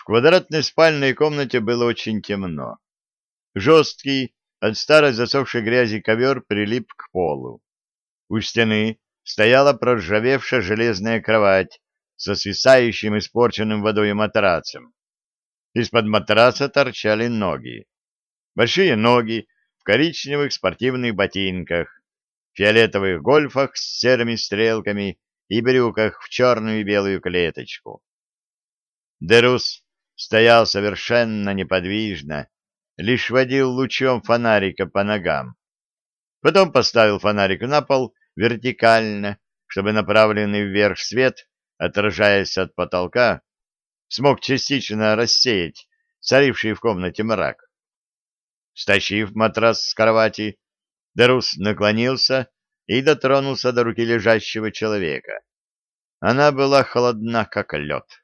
В квадратной спальной комнате было очень темно. Жесткий, от старой засохшей грязи ковер прилип к полу. У стены стояла проржавевшая железная кровать со свисающим испорченным водой матрацем. Из-под матраца торчали ноги. Большие ноги в коричневых спортивных ботинках, фиолетовых гольфах с серыми стрелками и брюках в черную и белую клеточку. Дерус стоял совершенно неподвижно, лишь водил лучом фонарика по ногам. Потом поставил фонарик на пол вертикально, чтобы направленный вверх свет, отражаясь от потолка, смог частично рассеять царивший в комнате мрак. Стащив матрас с кровати, Дерус наклонился и дотронулся до руки лежащего человека. Она была холодна, как лед.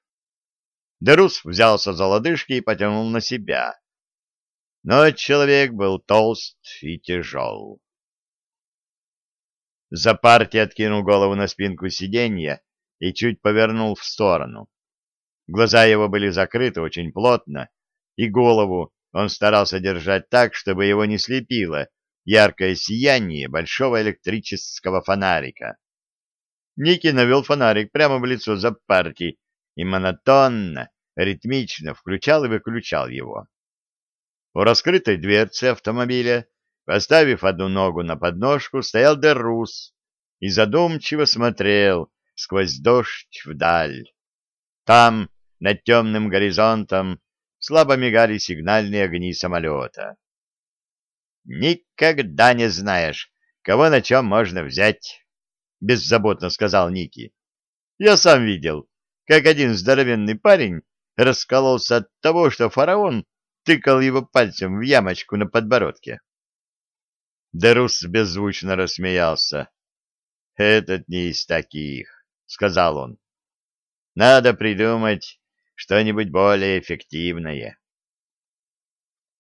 Дерус взялся за лодыжки и потянул на себя. Но человек был толст и тяжел. За партией откинул голову на спинку сиденья и чуть повернул в сторону. Глаза его были закрыты очень плотно, и голову он старался держать так, чтобы его не слепило яркое сияние большого электрического фонарика. Ники навел фонарик прямо в лицо Запарти и монотонно, ритмично включал и выключал его. У раскрытой дверцы автомобиля, поставив одну ногу на подножку, стоял Дерус и задумчиво смотрел сквозь дождь вдаль. Там, над темным горизонтом, слабо мигали сигнальные огни самолета. «Никогда не знаешь, кого на чем можно взять», — беззаботно сказал Ники. «Я сам видел, как один здоровенный парень раскололся от того, что фараон тыкал его пальцем в ямочку на подбородке». Дерус беззвучно рассмеялся. «Этот не из таких», — сказал он. «Надо придумать что-нибудь более эффективное».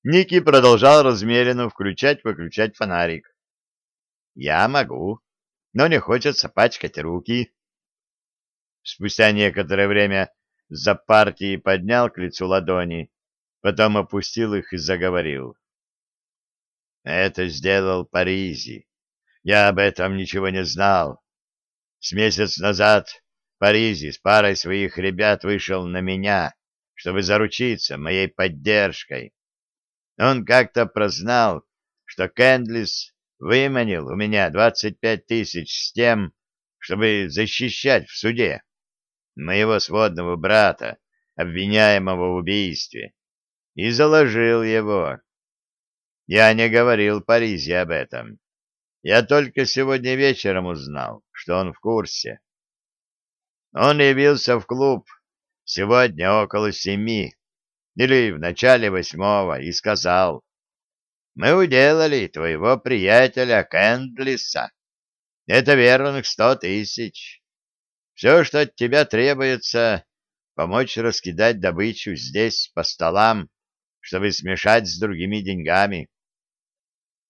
Ники продолжал размеренно включать-выключать фонарик. «Я могу, но не хочется пачкать руки». Спустя некоторое время за партией поднял к лицу ладони, потом опустил их и заговорил. «Это сделал Паризи. Я об этом ничего не знал. С месяц назад Паризи с парой своих ребят вышел на меня, чтобы заручиться моей поддержкой. Он как-то прознал, что Кэндлис выманил у меня двадцать пять тысяч с тем, чтобы защищать в суде моего сводного брата, обвиняемого в убийстве, и заложил его. Я не говорил Паризе об этом. Я только сегодня вечером узнал, что он в курсе. Он явился в клуб сегодня около семи или в начале восьмого и сказал, «Мы уделали твоего приятеля Кэндлиса. Это верных сто тысяч. Все, что от тебя требуется, помочь раскидать добычу здесь по столам, чтобы смешать с другими деньгами.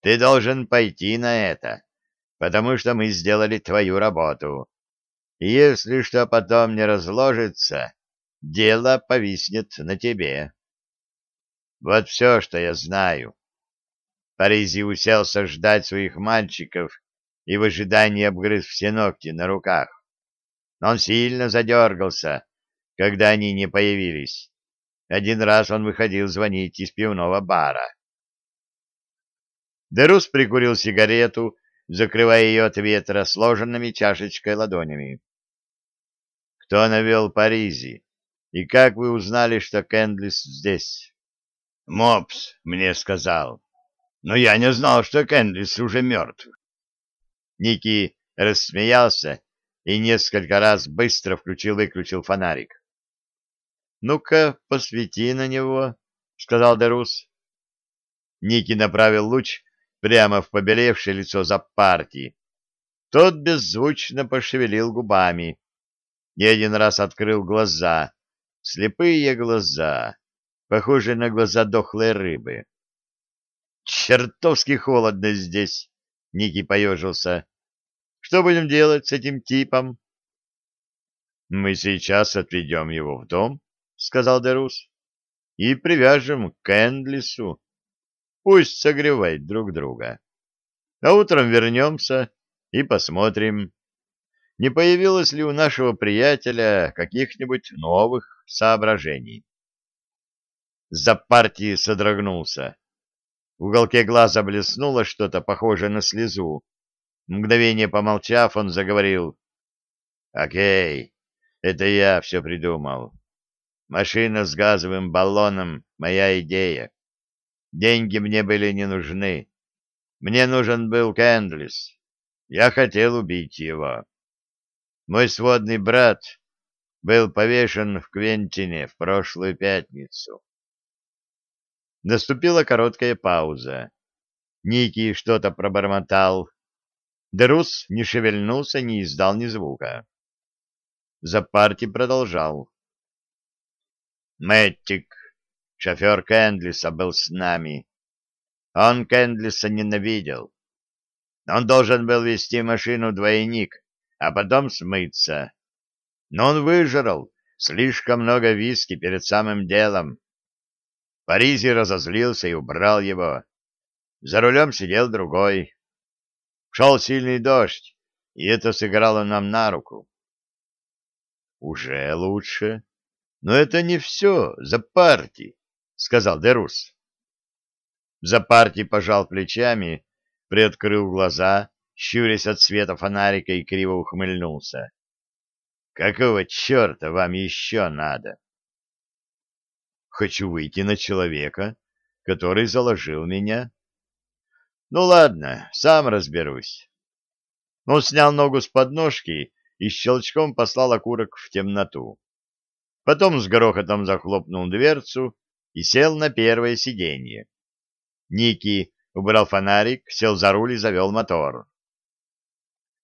Ты должен пойти на это, потому что мы сделали твою работу. И если что потом не разложится, дело повиснет на тебе. Вот все, что я знаю. Паризи уселся ждать своих мальчиков и в ожидании обгрыз все ногти на руках. Он сильно задергался, когда они не появились. Один раз он выходил звонить из пивного бара. Дерус прикурил сигарету, закрывая ее от ветра сложенными чашечкой ладонями. «Кто навел Паризи? И как вы узнали, что Кэндлис здесь?» «Мопс мне сказал. Но я не знал, что Кэндлис уже мертв». Ники рассмеялся и несколько раз быстро включил-выключил фонарик. «Ну-ка, посвети на него», — сказал Дерус. Ники направил луч прямо в побелевшее лицо за партии. Тот беззвучно пошевелил губами. И один раз открыл глаза, слепые глаза, похожие на глаза дохлой рыбы. «Чертовски холодно здесь!» — Ники поежился. «Что будем делать с этим типом?» «Мы сейчас отведем его в дом», — сказал Дерус. и привяжем к Эндлису. Пусть согревает друг друга. А утром вернемся и посмотрим, не появилось ли у нашего приятеля каких-нибудь новых соображений. За партии содрогнулся. В уголке глаза блеснуло что-то похожее на слезу. Мгновение помолчав, он заговорил. «Окей, это я все придумал. Машина с газовым баллоном — моя идея. Деньги мне были не нужны. Мне нужен был Кэндлис. Я хотел убить его. Мой сводный брат был повешен в Квентине в прошлую пятницу. Наступила короткая пауза. Ники что-то пробормотал. Дерус не шевельнулся, не издал ни звука. Запарти продолжал. Мэттик, шофер Кэндлиса, был с нами. Он Кэндлиса ненавидел. Он должен был вести машину двойник, а потом смыться. Но он выжрал слишком много виски перед самым делом. Паризи разозлился и убрал его. За рулем сидел другой. Шел сильный дождь, и это сыграло нам на руку. Уже лучше. Но это не все. За парти, сказал Дерус. За парти пожал плечами, приоткрыл глаза щурясь от света фонарика и криво ухмыльнулся. «Какого черта вам еще надо?» «Хочу выйти на человека, который заложил меня». «Ну ладно, сам разберусь». Он снял ногу с подножки и щелчком послал окурок в темноту. Потом с грохотом захлопнул дверцу и сел на первое сиденье. Ники убрал фонарик, сел за руль и завел мотор.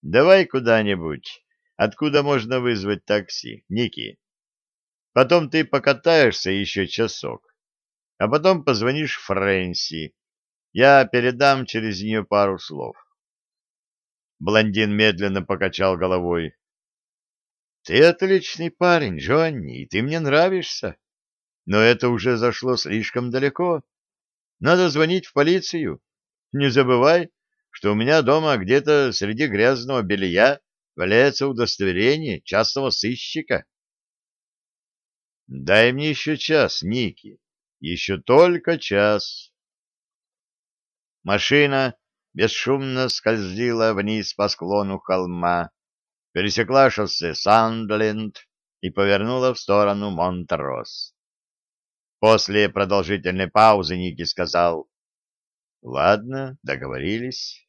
Давай куда-нибудь, откуда можно вызвать такси, Ники. Потом ты покатаешься еще часок, а потом позвонишь Фрэнси. Я передам через нее пару слов. Блондин медленно покачал головой. — Ты отличный парень, Джонни, и ты мне нравишься. Но это уже зашло слишком далеко. Надо звонить в полицию. Не забывай, что у меня дома где-то среди грязного белья валяется удостоверение частного сыщика. Дай мне еще час, Ники, еще только час. Машина бесшумно скользила вниз по склону холма, пересекла шоссе Сандленд и повернула в сторону Монтрос. После продолжительной паузы Ники сказал, «Ладно, договорились».